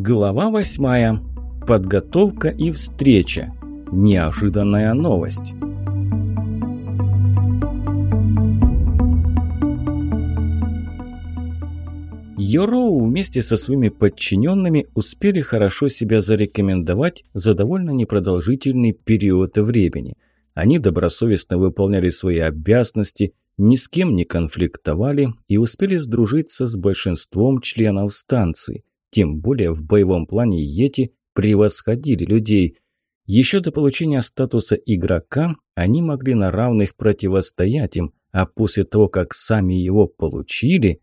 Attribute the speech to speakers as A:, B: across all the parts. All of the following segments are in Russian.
A: Глава восьмая. Подготовка и встреча. Неожиданная новость. Йороу вместе со своими подчиненными успели хорошо себя зарекомендовать за довольно непродолжительный период времени. Они добросовестно выполняли свои обязанности, ни с кем не конфликтовали и успели сдружиться с большинством членов станции. Тем более в боевом плане Йети превосходили людей. Еще до получения статуса игрока они могли на равных противостоять им, а после того, как сами его получили...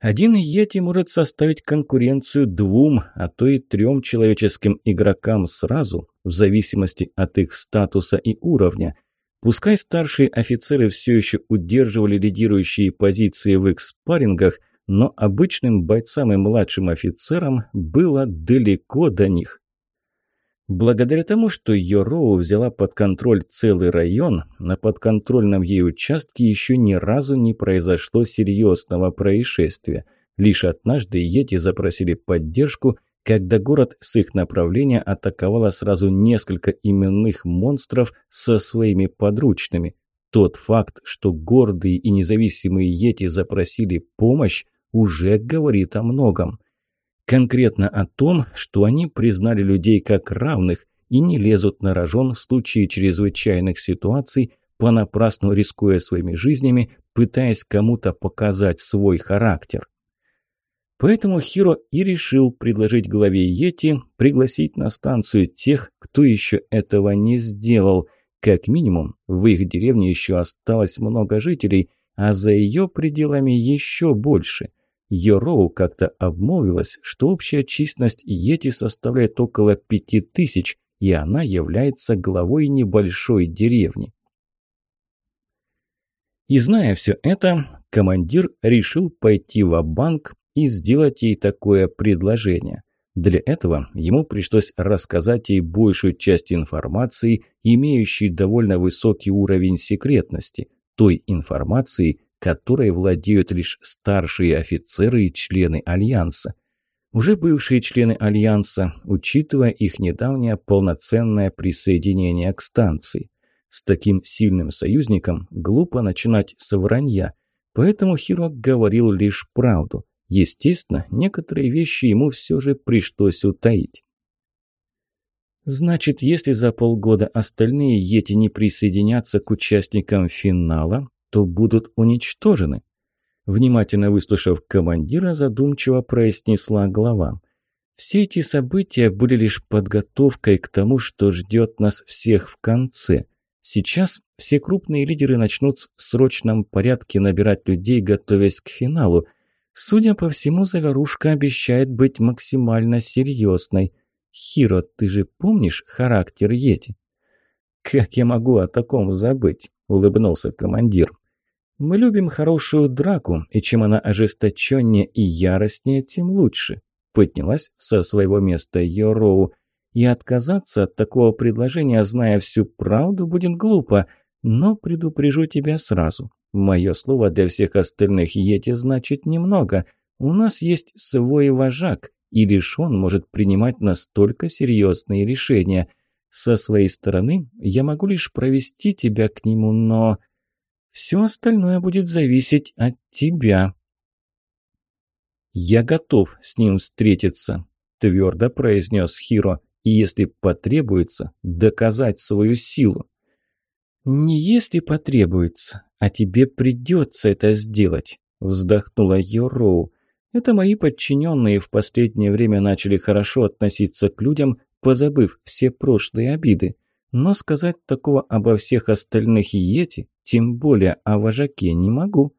A: Один Йети может составить конкуренцию двум, а то и трем человеческим игрокам сразу, в зависимости от их статуса и уровня. Пускай старшие офицеры все еще удерживали лидирующие позиции в их спаррингах, но обычным бойцам и младшим офицерам было далеко до них. Благодаря тому, что Йороу взяла под контроль целый район, на подконтрольном ей участке еще ни разу не произошло серьезного происшествия. Лишь однажды Йети запросили поддержку, когда город с их направления атаковало сразу несколько именных монстров со своими подручными. Тот факт, что гордые и независимые Йети запросили помощь, уже говорит о многом. Конкретно о том, что они признали людей как равных и не лезут на рожон в случае чрезвычайных ситуаций, понапрасну рискуя своими жизнями, пытаясь кому-то показать свой характер. Поэтому Хиро и решил предложить главе Йети пригласить на станцию тех, кто еще этого не сделал. Как минимум, в их деревне еще осталось много жителей, а за ее пределами еще больше – Йороу как-то обмолвилась, что общая численность Йети составляет около пяти тысяч, и она является главой небольшой деревни. И зная все это, командир решил пойти в банк и сделать ей такое предложение. Для этого ему пришлось рассказать ей большую часть информации, имеющей довольно высокий уровень секретности, той информации, которой владеют лишь старшие офицеры и члены Альянса. Уже бывшие члены Альянса, учитывая их недавнее полноценное присоединение к станции. С таким сильным союзником глупо начинать с вранья, поэтому Хиро говорил лишь правду. Естественно, некоторые вещи ему все же пришлось утаить. Значит, если за полгода остальные Йети не присоединятся к участникам финала, то будут уничтожены. Внимательно выслушав командира, задумчиво произнесла глава. Все эти события были лишь подготовкой к тому, что ждет нас всех в конце. Сейчас все крупные лидеры начнут в срочном порядке набирать людей, готовясь к финалу. Судя по всему, заварушка обещает быть максимально серьезной. Хиро, ты же помнишь характер Йети? «Как я могу о таком забыть?» – улыбнулся командир. Мы любим хорошую драку, и чем она ожесточеннее и яростнее, тем лучше. Поднялась со своего места Йороу. И отказаться от такого предложения, зная всю правду, будет глупо. Но предупрежу тебя сразу. Мое слово для всех остальных Йети значит немного. У нас есть свой вожак, и лишь он может принимать настолько серьезные решения. Со своей стороны я могу лишь провести тебя к нему, но... Все остальное будет зависеть от тебя». «Я готов с ним встретиться», – твердо произнес Хиро, «и если потребуется, доказать свою силу». «Не если потребуется, а тебе придется это сделать», – вздохнула Йороу. «Это мои подчиненные в последнее время начали хорошо относиться к людям, позабыв все прошлые обиды. Но сказать такого обо всех остальных Йети, тем более о вожаке, не могу.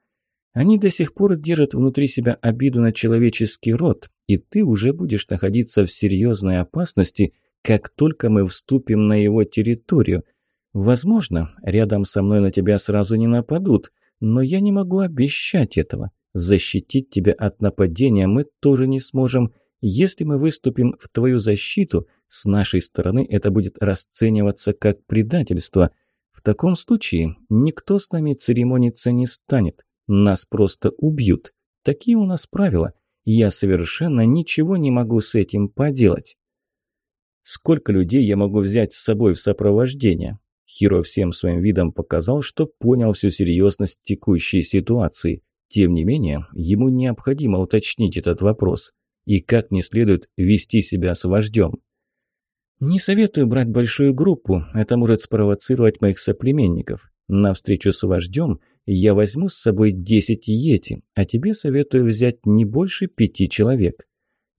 A: Они до сих пор держат внутри себя обиду на человеческий род, и ты уже будешь находиться в серьезной опасности, как только мы вступим на его территорию. Возможно, рядом со мной на тебя сразу не нападут, но я не могу обещать этого. Защитить тебя от нападения мы тоже не сможем. Если мы выступим в твою защиту, с нашей стороны это будет расцениваться как предательство. В таком случае никто с нами церемониться не станет. Нас просто убьют. Такие у нас правила. я совершенно ничего не могу с этим поделать. Сколько людей я могу взять с собой в сопровождение? Хиро всем своим видом показал, что понял всю серьезность текущей ситуации. Тем не менее, ему необходимо уточнить этот вопрос. И как не следует вести себя с вождем. «Не советую брать большую группу, это может спровоцировать моих соплеменников. На встречу с вождем я возьму с собой 10 йети, а тебе советую взять не больше пяти человек.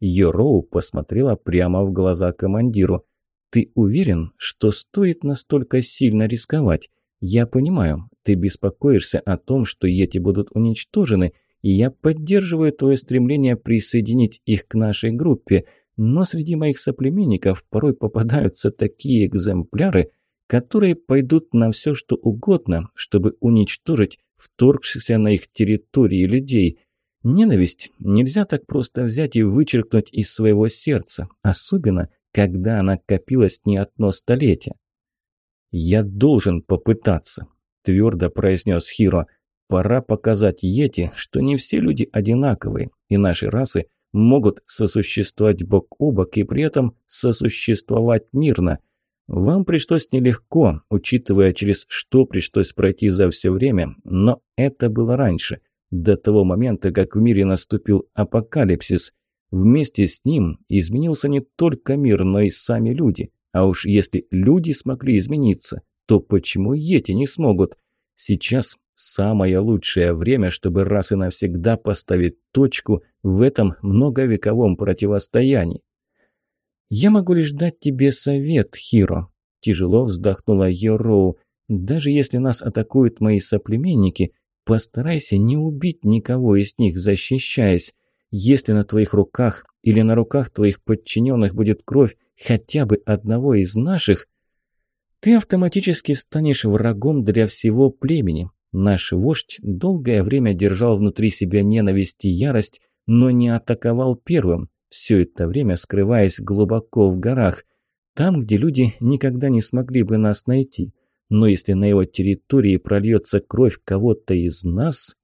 A: Йороу посмотрела прямо в глаза командиру. «Ты уверен, что стоит настолько сильно рисковать? Я понимаю, ты беспокоишься о том, что эти будут уничтожены, и я поддерживаю твое стремление присоединить их к нашей группе, но среди моих соплеменников порой попадаются такие экземпляры, которые пойдут на все, что угодно, чтобы уничтожить вторгшихся на их территории людей. Ненависть нельзя так просто взять и вычеркнуть из своего сердца, особенно, когда она копилась не одно столетие. «Я должен попытаться», – твердо произнес Хиро. «Пора показать Йети, что не все люди одинаковые, и наши расы могут сосуществовать бок о бок и при этом сосуществовать мирно. Вам пришлось нелегко, учитывая, через что пришлось пройти за все время, но это было раньше до того момента, как в мире наступил апокалипсис. Вместе с ним изменился не только мир, но и сами люди. А уж если люди смогли измениться, то почему эти не смогут? Сейчас самое лучшее время, чтобы раз и навсегда поставить точку в этом многовековом противостоянии. «Я могу лишь дать тебе совет, Хиро», – тяжело вздохнула Йороу. «Даже если нас атакуют мои соплеменники, Постарайся не убить никого из них, защищаясь. Если на твоих руках или на руках твоих подчиненных будет кровь хотя бы одного из наших, ты автоматически станешь врагом для всего племени. Наш вождь долгое время держал внутри себя ненависть и ярость, но не атаковал первым, все это время скрываясь глубоко в горах, там, где люди никогда не смогли бы нас найти – но если на его территории прольется кровь кого-то из нас,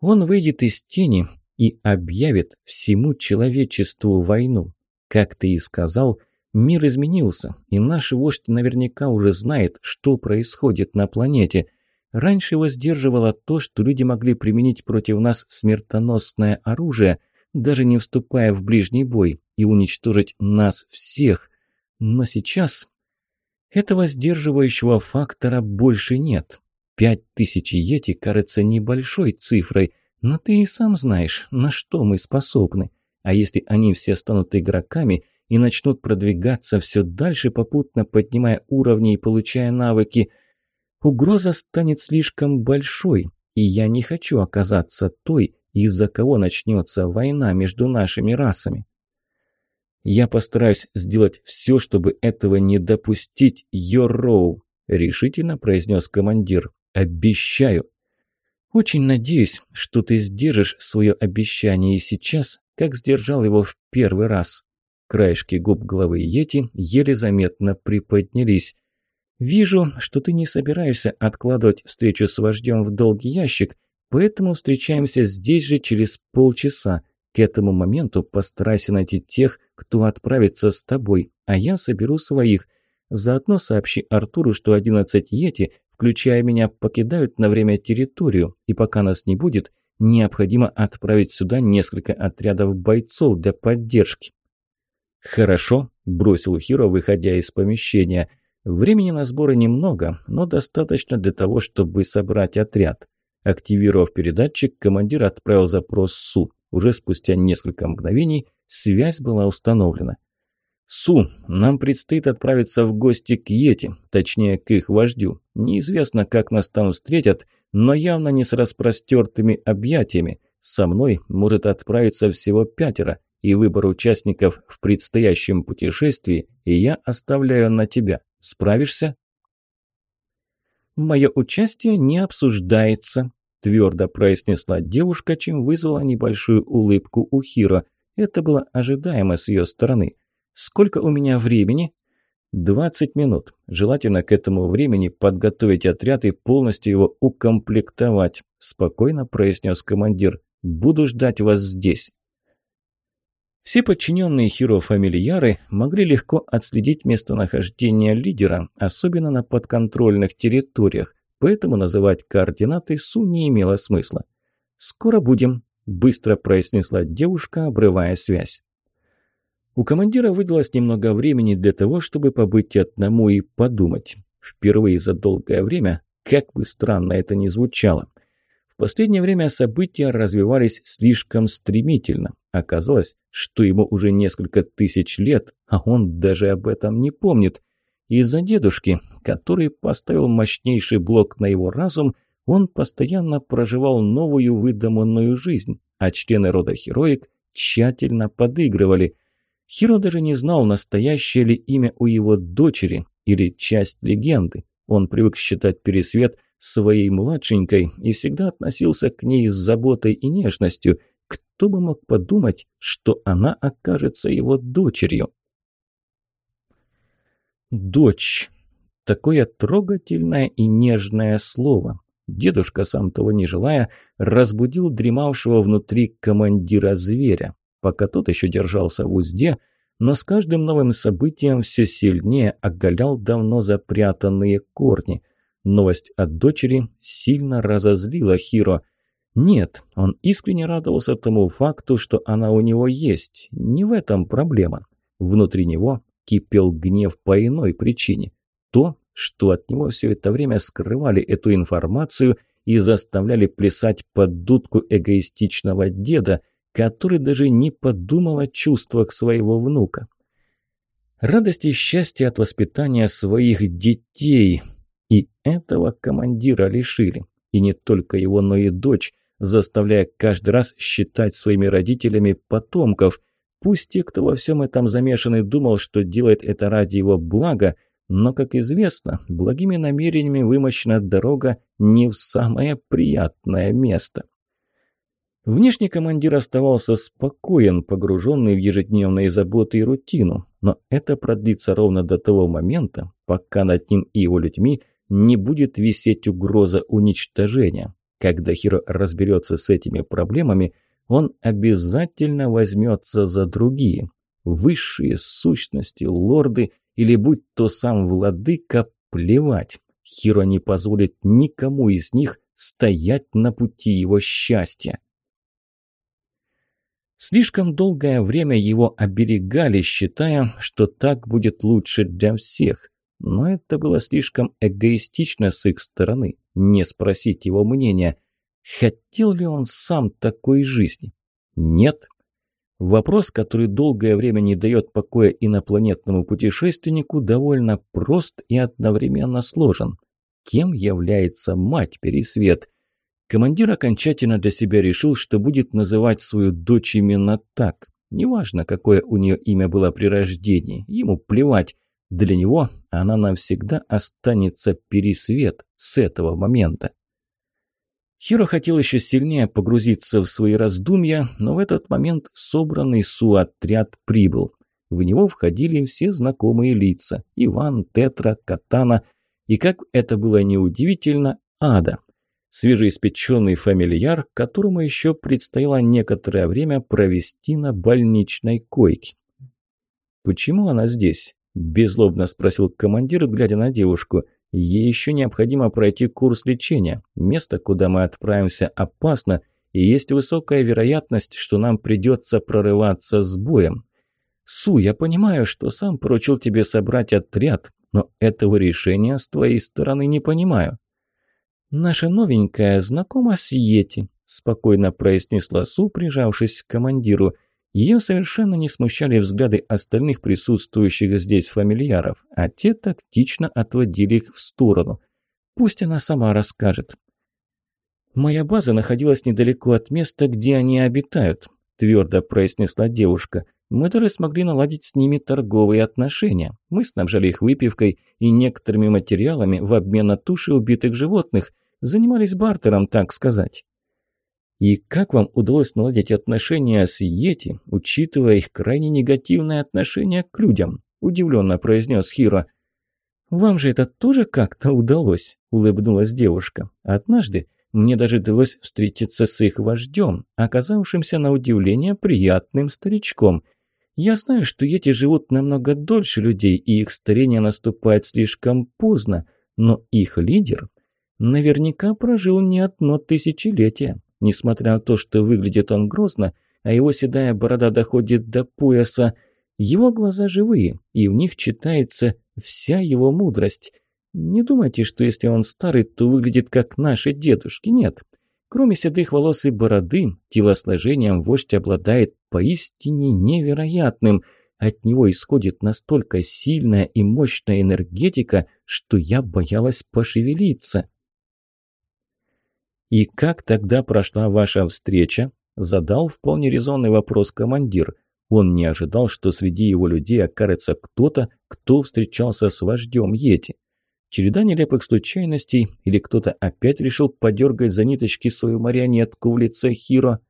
A: он выйдет из тени и объявит всему человечеству войну. Как ты и сказал, мир изменился, и наш вождь наверняка уже знает, что происходит на планете. Раньше его сдерживало то, что люди могли применить против нас смертоносное оружие, даже не вступая в ближний бой, и уничтожить нас всех. Но сейчас этого сдерживающего фактора больше нет. Пять тысяч йети кажется небольшой цифрой, но ты и сам знаешь, на что мы способны. А если они все станут игроками и начнут продвигаться все дальше, попутно поднимая уровни и получая навыки, угроза станет слишком большой, и я не хочу оказаться той, из-за кого начнется война между нашими расами. «Я постараюсь сделать все, чтобы этого не допустить, Йорроу», – решительно произнес командир. «Обещаю». «Очень надеюсь, что ты сдержишь свое обещание и сейчас, как сдержал его в первый раз». Краешки губ главы Йети еле заметно приподнялись. «Вижу, что ты не собираешься откладывать встречу с вождем в долгий ящик, поэтому встречаемся здесь же через полчаса. К этому моменту постарайся найти тех, кто отправится с тобой, а я соберу своих. Заодно сообщи Артуру, что 11 Йети, включая меня, покидают на время территорию, и пока нас не будет, необходимо отправить сюда несколько отрядов бойцов для поддержки. «Хорошо», – бросил Хиро, выходя из помещения. «Времени на сборы немного, но достаточно для того, чтобы собрать отряд». Активировав передатчик, командир отправил запрос СУ. Уже спустя несколько мгновений связь была установлена. «Су, нам предстоит отправиться в гости к Йети, точнее, к их вождю. Неизвестно, как нас там встретят, но явно не с распростертыми объятиями. Со мной может отправиться всего пятеро, и выбор участников в предстоящем путешествии я оставляю на тебя. Справишься?» «Мое участие не обсуждается», твердо произнесла девушка, чем вызвала небольшую улыбку у Хиро. Это было ожидаемо с ее стороны. «Сколько у меня времени?» «Двадцать минут. Желательно к этому времени подготовить отряд и полностью его укомплектовать», – спокойно произнес командир. Буду ждать вас здесь». Все подчиненные Хиро-фамильяры могли легко отследить местонахождение лидера, особенно на подконтрольных территориях, поэтому называть координаты Су не имело смысла. «Скоро будем», – быстро произнесла девушка, обрывая связь. У командира выдалось немного времени для того, чтобы побыть одному и подумать. Впервые за долгое время, как бы странно это ни звучало. Последнее время события развивались слишком стремительно. Оказалось, что ему уже несколько тысяч лет, а он даже об этом не помнит. Из-за дедушки, который поставил мощнейший блок на его разум, он постоянно проживал новую выдуманную жизнь, а члены рода Хероик тщательно подыгрывали. Хиро даже не знал, настоящее ли имя у его дочери или часть легенды. Он привык считать Пересвет своей младшенькой и всегда относился к ней с заботой и нежностью. Кто бы мог подумать, что она окажется его дочерью? Дочь. Такое трогательное и нежное слово. Дедушка, сам того не желая, разбудил дремавшего внутри командира зверя. Пока тот еще держался в узде, но с каждым новым событием все сильнее оголял давно запрятанные корни. Новость от дочери сильно разозлила Хиро. Нет, он искренне радовался тому факту, что она у него есть. Не в этом проблема. Внутри него кипел гнев по иной причине. То, что от него все это время скрывали эту информацию и заставляли плясать под дудку эгоистичного деда, который даже не подумал о чувствах своего внука. Радость и счастье от воспитания своих детей. И этого командира лишили. И не только его, но и дочь, заставляя каждый раз считать своими родителями потомков. Пусть те, кто во всем этом замешаны, думал, что делает это ради его блага, но, как известно, благими намерениями вымощена дорога не в самое приятное место. Внешне командир оставался спокоен, погруженный в ежедневные заботы и рутину, но это продлится ровно до того момента, пока над ним и его людьми не будет висеть угроза уничтожения. Когда Хиро разберется с этими проблемами, он обязательно возьмется за другие. Высшие сущности, лорды или будь то сам владыка, плевать. Хиро не позволит никому из них стоять на пути его счастья. Слишком долгое время его оберегали, считая, что так будет лучше для всех. Но это было слишком эгоистично с их стороны, не спросить его мнения. Хотел ли он сам такой жизни? Нет. Вопрос, который долгое время не дает покоя инопланетному путешественнику, довольно прост и одновременно сложен. Кем является мать Пересвет? Командир окончательно для себя решил, что будет называть свою дочь именно так. Неважно, какое у нее имя было при рождении, ему плевать. Для него она навсегда останется пересвет с этого момента. Хиро хотел еще сильнее погрузиться в свои раздумья, но в этот момент собранный Су-отряд прибыл. В него входили все знакомые лица – Иван, Тетра, Катана и, как это было неудивительно, Ада – свежеиспеченный фамильяр, которому еще предстояло некоторое время провести на больничной койке. «Почему она здесь?» – беззлобно спросил командир, глядя на девушку. «Ей еще необходимо пройти курс лечения. Место, куда мы отправимся, опасно, и есть высокая вероятность, что нам придется прорываться с боем. Су, я понимаю, что сам поручил тебе собрать отряд, но этого решения с твоей стороны не понимаю». «Наша новенькая знакома с Йети», – спокойно произнесла Су, прижавшись к командиру. Ее совершенно не смущали взгляды остальных присутствующих здесь фамильяров, а те тактично отводили их в сторону. Пусть она сама расскажет. «Моя база находилась недалеко от места, где они обитают», – твердо произнесла девушка. «Мы даже смогли наладить с ними торговые отношения. Мы снабжали их выпивкой и некоторыми материалами в обмен на туши убитых животных. Занимались бартером, так сказать. И как вам удалось наладить отношения с Йети, учитывая их крайне негативное отношение к людям? Удивленно произнес Хиро. «Вам же это тоже как-то удалось», – улыбнулась девушка. «Однажды Мне даже удалось встретиться с их вождем, оказавшимся на удивление приятным старичком. Я знаю, что эти живут намного дольше людей, и их старение наступает слишком поздно, но их лидер наверняка прожил не одно тысячелетие. Несмотря на то, что выглядит он грозно, а его седая борода доходит до пояса, его глаза живые, и в них читается вся его мудрость. Не думайте, что если он старый, то выглядит как наши дедушки. Нет. Кроме седых волос и бороды, телосложением вождь обладает поистине невероятным. От него исходит настолько сильная и мощная энергетика, что я боялась пошевелиться. «И как тогда прошла ваша встреча?» – задал вполне резонный вопрос командир. Он не ожидал, что среди его людей окажется кто-то, кто встречался с вождем Йети. Череда нелепых случайностей или кто-то опять решил подергать за ниточки свою марионетку в лице Хиро?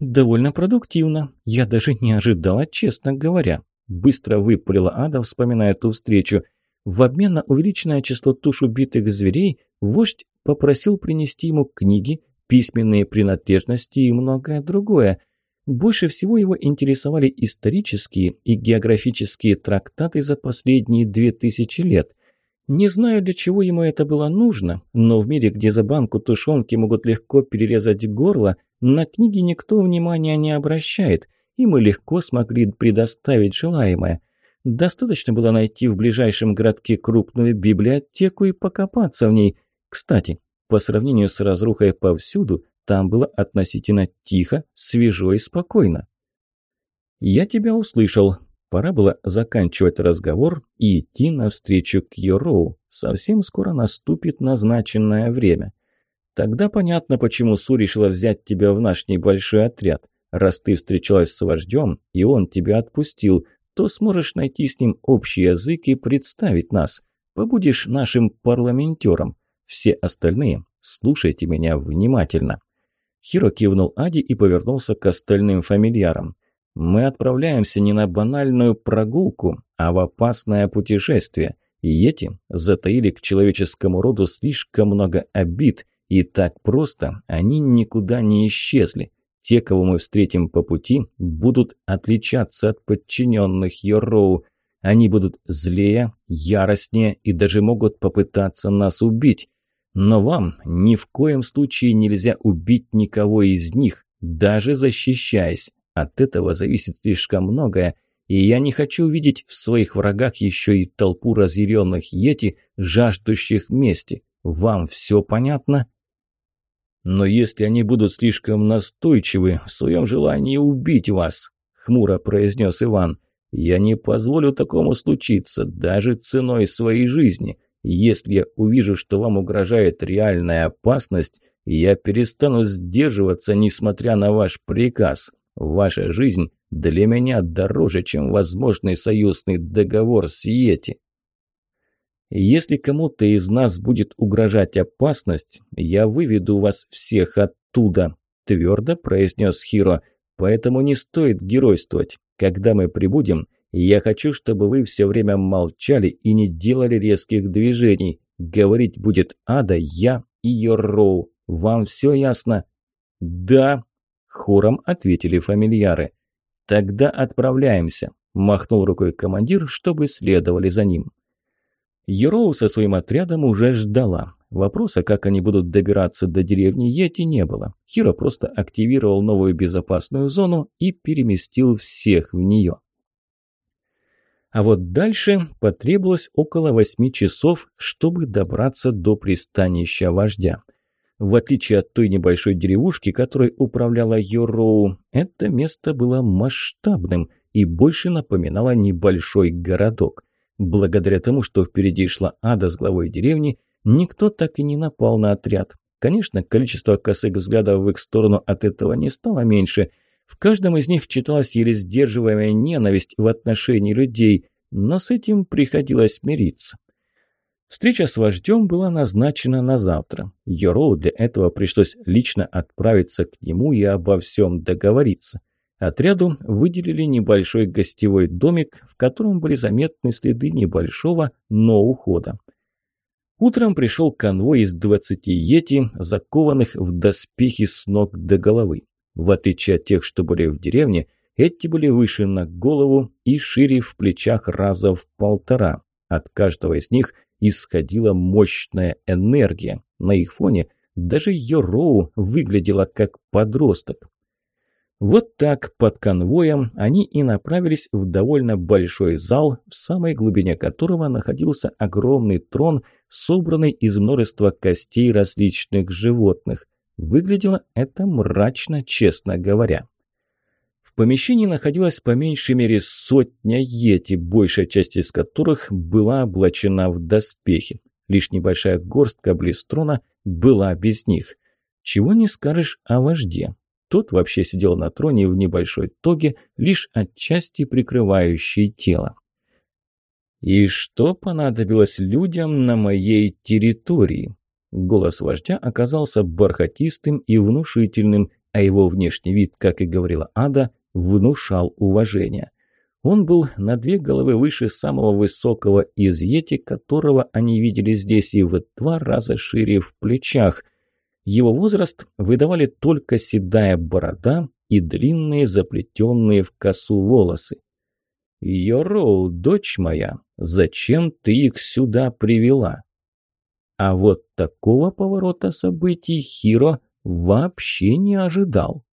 A: «Довольно продуктивно. Я даже не ожидала, честно говоря». Быстро выпалила Ада, вспоминая ту встречу. В обмен на увеличенное число туш убитых зверей, вождь попросил принести ему книги, письменные принадлежности и многое другое. Больше всего его интересовали исторические и географические трактаты за последние две тысячи лет – не знаю, для чего ему это было нужно, но в мире, где за банку тушенки могут легко перерезать горло, на книги никто внимания не обращает, и мы легко смогли предоставить желаемое. Достаточно было найти в ближайшем городке крупную библиотеку и покопаться в ней. Кстати, по сравнению с разрухой повсюду, там было относительно тихо, свежо и спокойно. «Я тебя услышал», Пора было заканчивать разговор и идти навстречу к Йороу. Совсем скоро наступит назначенное время. Тогда понятно, почему Су решила взять тебя в наш небольшой отряд. Раз ты встречалась с вождем, и он тебя отпустил, то сможешь найти с ним общий язык и представить нас. Побудешь нашим парламентером. Все остальные слушайте меня внимательно». Хиро кивнул Ади и повернулся к остальным фамильярам. Мы отправляемся не на банальную прогулку, а в опасное путешествие. И эти затаили к человеческому роду слишком много обид, и так просто они никуда не исчезли. Те, кого мы встретим по пути, будут отличаться от подчиненных Йорроу. Они будут злее, яростнее и даже могут попытаться нас убить. Но вам ни в коем случае нельзя убить никого из них, даже защищаясь. От этого зависит слишком многое, и я не хочу видеть в своих врагах еще и толпу разъяренных йети, жаждущих мести. Вам все понятно? Но если они будут слишком настойчивы в своем желании убить вас, хмуро произнес Иван, я не позволю такому случиться, даже ценой своей жизни. Если я увижу, что вам угрожает реальная опасность, я перестану сдерживаться, несмотря на ваш приказ. Ваша жизнь для меня дороже, чем возможный союзный договор с Йети. Если кому-то из нас будет угрожать опасность, я выведу вас всех оттуда, твердо произнес Хиро. Поэтому не стоит геройствовать. Когда мы прибудем, я хочу, чтобы вы все время молчали и не делали резких движений. Говорить будет Ада, я и Йорроу. Вам все ясно? Да, Хором ответили фамильяры. «Тогда отправляемся», – махнул рукой командир, чтобы следовали за ним. Ероу со своим отрядом уже ждала. Вопроса, как они будут добираться до деревни Йети, не было. Хиро просто активировал новую безопасную зону и переместил всех в нее. А вот дальше потребовалось около восьми часов, чтобы добраться до пристанища вождя. В отличие от той небольшой деревушки, которой управляла Йороу, это место было масштабным и больше напоминало небольшой городок. Благодаря тому, что впереди шла Ада с главой деревни, никто так и не напал на отряд. Конечно, количество косых взглядов в их сторону от этого не стало меньше. В каждом из них читалась еле сдерживаемая ненависть в отношении людей, но с этим приходилось мириться. Встреча с вождем была назначена на завтра. Йороу для этого пришлось лично отправиться к нему и обо всем договориться. Отряду выделили небольшой гостевой домик, в котором были заметны следы небольшого, но ухода. Утром пришел конвой из 20 йети, закованных в доспехи с ног до головы. В отличие от тех, что были в деревне, эти были выше на голову и шире в плечах раза в полтора. От каждого из них исходила мощная энергия. На их фоне даже Йороу выглядела как подросток. Вот так, под конвоем, они и направились в довольно большой зал, в самой глубине которого находился огромный трон, собранный из множества костей различных животных. Выглядело это мрачно, честно говоря. В помещении находилась по меньшей мере сотня йети, большая часть из которых была облачена в доспехи. Лишь небольшая горстка блистрона была без них. Чего не скажешь о вожде. Тот вообще сидел на троне в небольшой тоге, лишь отчасти прикрывающей тело. «И что понадобилось людям на моей территории?» Голос вождя оказался бархатистым и внушительным, а его внешний вид, как и говорила Ада, внушал уважение. Он был на две головы выше самого высокого из йети, которого они видели здесь, и в два раза шире в плечах – его возраст выдавали только седая борода и длинные заплетенные в косу волосы. «Йороу, дочь моя, зачем ты их сюда привела?» А вот такого поворота событий Хиро вообще не ожидал.